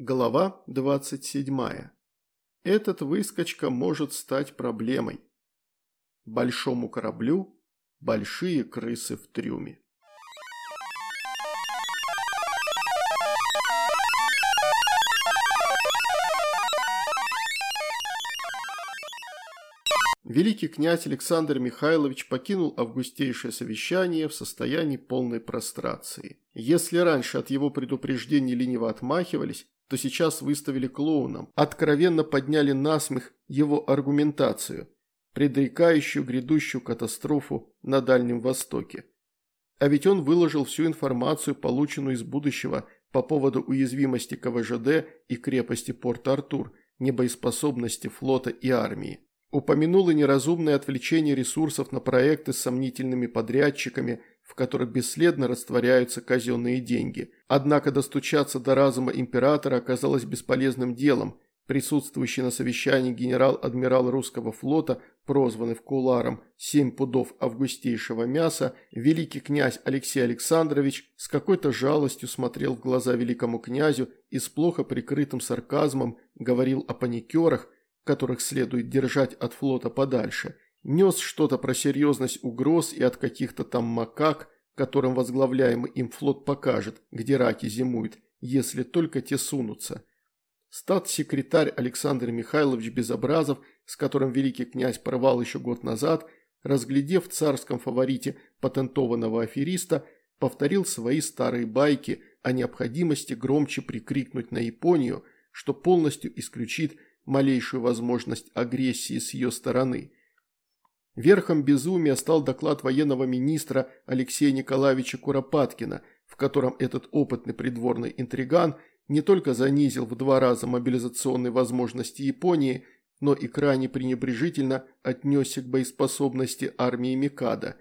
Глава 27. Этот выскочка может стать проблемой. Большому кораблю большие крысы в трюме. Великий князь Александр Михайлович покинул августейшее совещание в состоянии полной прострации. Если раньше от его предупреждений лениво отмахивались, то сейчас выставили клоуном, откровенно подняли насмех его аргументацию, предрекающую грядущую катастрофу на Дальнем Востоке. А ведь он выложил всю информацию, полученную из будущего по поводу уязвимости КВЖД и крепости Порт-Артур, небоеспособности флота и армии. Упомянул и неразумное отвлечение ресурсов на проекты с сомнительными подрядчиками, в которых бесследно растворяются казенные деньги. Однако достучаться до разума императора оказалось бесполезным делом. Присутствующий на совещании генерал-адмирал русского флота, прозванный в куларом «семь пудов августейшего мяса», великий князь Алексей Александрович с какой-то жалостью смотрел в глаза великому князю и с плохо прикрытым сарказмом говорил о паникерах, которых следует держать от флота подальше – нес что-то про серьезность угроз и от каких-то там макак, которым возглавляемый им флот покажет, где раки зимуют, если только те сунутся. Стат-секретарь Александр Михайлович Безобразов, с которым великий князь порвал еще год назад, разглядев в царском фаворите патентованного афериста, повторил свои старые байки о необходимости громче прикрикнуть на Японию, что полностью исключит малейшую возможность агрессии с ее стороны – Верхом безумия стал доклад военного министра Алексея Николаевича Куропаткина, в котором этот опытный придворный интриган не только занизил в два раза мобилизационные возможности Японии, но и крайне пренебрежительно отнесся к боеспособности армии Микада.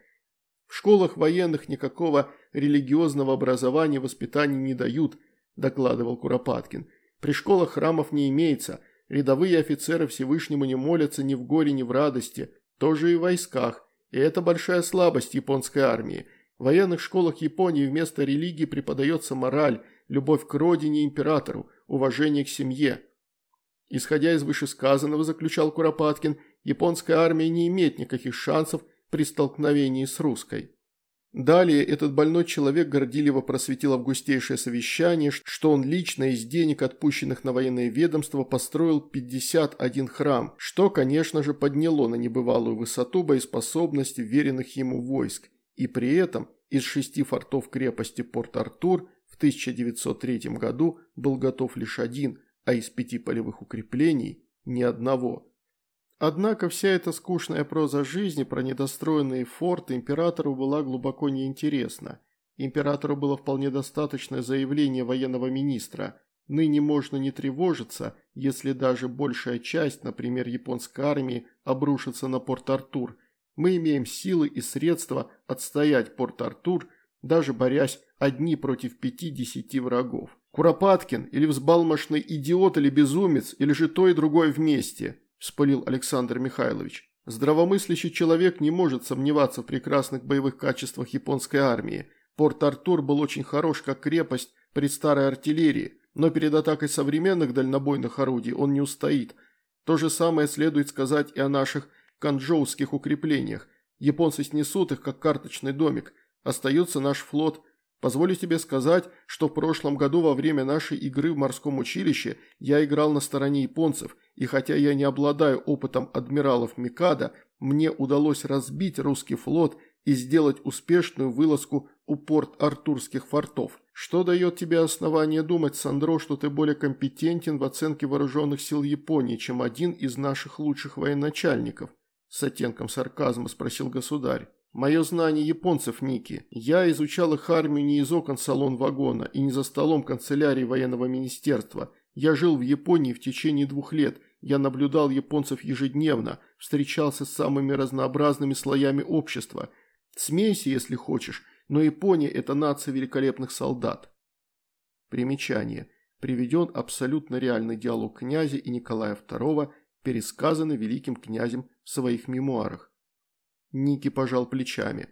В школах военных никакого религиозного образования воспитания не дают, докладывал Куропаткин. При школах храмов не имеется, рядовые офицеры Всевышнему не молятся ни в горе, ни в радости, тоже и в войсках, и это большая слабость японской армии. В военных школах Японии вместо религии преподается мораль, любовь к родине и императору, уважение к семье. Исходя из вышесказанного, заключал Куропаткин, японская армия не имеет никаких шансов при столкновении с русской. Далее этот больной человек гордиливо просветил августейшее совещание, что он лично из денег, отпущенных на военное ведомство, построил 51 храм, что, конечно же, подняло на небывалую высоту боеспособности веренных ему войск, и при этом из шести фортов крепости Порт-Артур в 1903 году был готов лишь один, а из пяти полевых укреплений – ни одного – Однако вся эта скучная проза жизни про недостроенные форты императору была глубоко неинтересна. Императору было вполне достаточно заявления военного министра. Ныне можно не тревожиться, если даже большая часть, например, японской армии, обрушится на Порт-Артур. Мы имеем силы и средства отстоять Порт-Артур, даже борясь одни против пяти-десяти врагов. Куропаткин или взбалмошный идиот или безумец, или же то и другое вместе –– вспылил Александр Михайлович. «Здравомыслящий человек не может сомневаться в прекрасных боевых качествах японской армии. Порт-Артур был очень хорош как крепость при старой артиллерии, но перед атакой современных дальнобойных орудий он не устоит. То же самое следует сказать и о наших канчжоуских укреплениях. Японцы снесут их, как карточный домик. Остается наш флот. Позволю тебе сказать, что в прошлом году во время нашей игры в морском училище я играл на стороне японцев – и хотя я не обладаю опытом адмиралов Микада, мне удалось разбить русский флот и сделать успешную вылазку у порт Артурских фортов. Что дает тебе основание думать, Сандро, что ты более компетентен в оценке вооруженных сил Японии, чем один из наших лучших военачальников? С оттенком сарказма спросил государь. Мое знание японцев, Ники. Я изучал их армию не из окон салон вагона и не за столом канцелярии военного министерства. Я жил в Японии в течение двух лет я наблюдал японцев ежедневно, встречался с самыми разнообразными слоями общества. Смейся, если хочешь, но Япония – это нация великолепных солдат. Примечание. Приведен абсолютно реальный диалог князя и Николая II, пересказанный великим князем в своих мемуарах. Ники пожал плечами.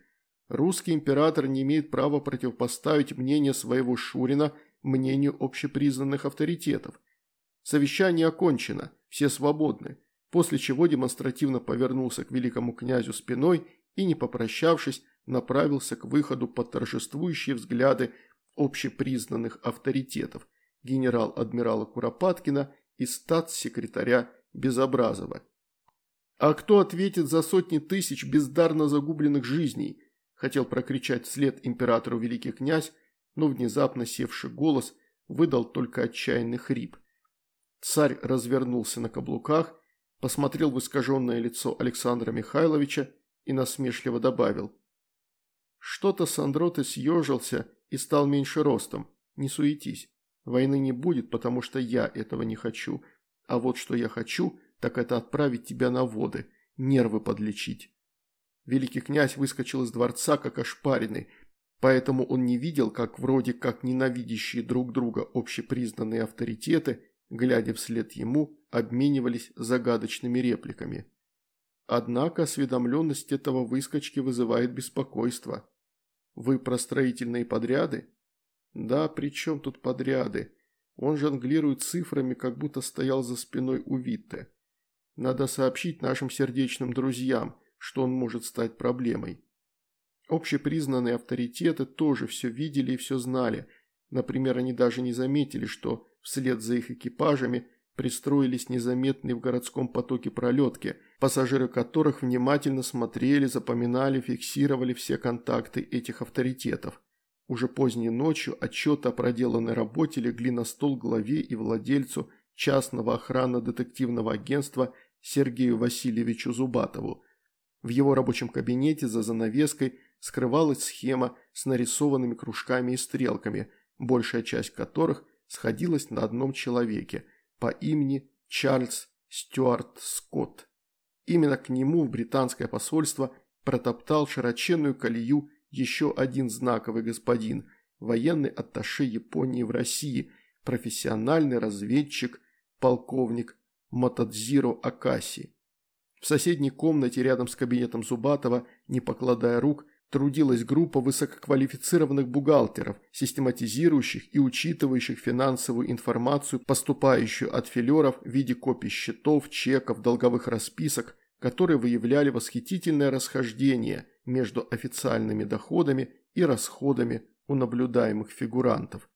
Русский император не имеет права противопоставить мнение своего Шурина мнению общепризнанных авторитетов. Совещание окончено, все свободны, после чего демонстративно повернулся к великому князю спиной и, не попрощавшись, направился к выходу под торжествующие взгляды общепризнанных авторитетов генерал-адмирала Куропаткина и статс-секретаря Безобразова. «А кто ответит за сотни тысяч бездарно загубленных жизней?» – хотел прокричать вслед императору великий князь, но внезапно севший голос выдал только отчаянный хрип. Царь развернулся на каблуках, посмотрел в искаженное лицо Александра Михайловича и насмешливо добавил. «Что-то Сандро ты съежился и стал меньше ростом. Не суетись. Войны не будет, потому что я этого не хочу. А вот что я хочу, так это отправить тебя на воды, нервы подлечить». Великий князь выскочил из дворца, как ошпаренный, поэтому он не видел, как вроде как ненавидящие друг друга общепризнанные авторитеты, глядя вслед ему, обменивались загадочными репликами. Однако осведомленность этого выскочки вызывает беспокойство. Вы про строительные подряды? Да, при чем тут подряды? Он жонглирует цифрами, как будто стоял за спиной у Витте. Надо сообщить нашим сердечным друзьям, что он может стать проблемой. Общепризнанные авторитеты тоже все видели и все знали. Например, они даже не заметили, что вслед за их экипажами пристроились незаметные в городском потоке пролетки, пассажиры которых внимательно смотрели, запоминали, фиксировали все контакты этих авторитетов. Уже поздней ночью отчеты о проделанной работе легли на стол главе и владельцу частного охранно-детективного агентства Сергею Васильевичу Зубатову. В его рабочем кабинете за занавеской скрывалась схема с нарисованными кружками и стрелками, большая часть которых сходилась на одном человеке – по имени Чарльз Стюарт Скотт. Именно к нему в британское посольство протоптал широченную колею еще один знаковый господин, военный атташе Японии в России, профессиональный разведчик, полковник Матадзиро Акаси. В соседней комнате рядом с кабинетом Зубатова, не покладая рук, трудилась группа высококвалифицированных бухгалтеров, систематизирующих и учитывающих финансовую информацию, поступающую от филеров в виде копий счетов, чеков, долговых расписок, которые выявляли восхитительное расхождение между официальными доходами и расходами у наблюдаемых фигурантов.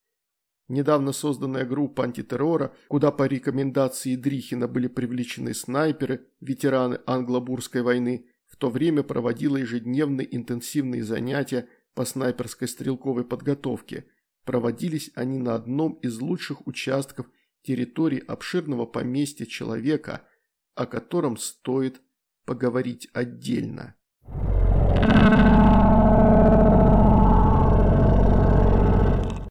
Недавно созданная группа антитеррора, куда по рекомендации Дрихина были привлечены снайперы, ветераны англо-бурской войны, то время проводила ежедневные интенсивные занятия по снайперской стрелковой подготовке. Проводились они на одном из лучших участков территории обширного поместья человека, о котором стоит поговорить отдельно.